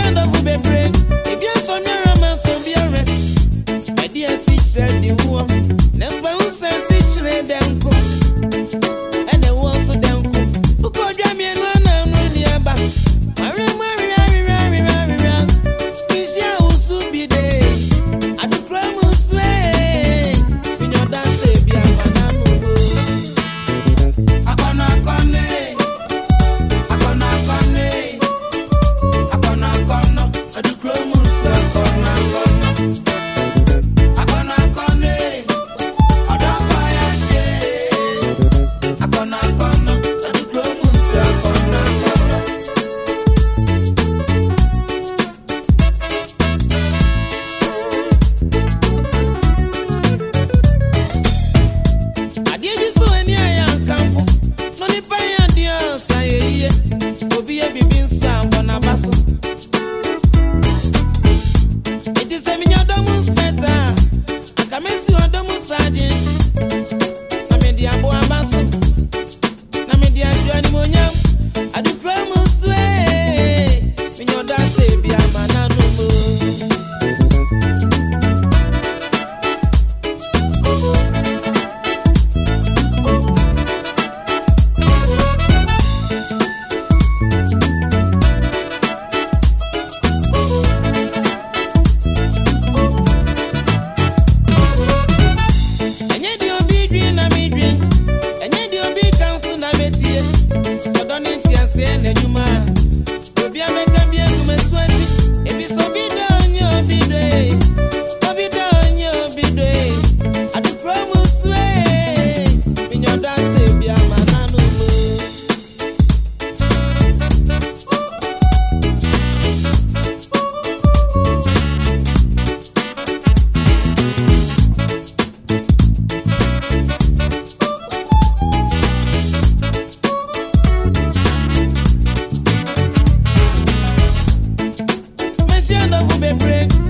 Andofu bebre Ebi aso Christian of be break.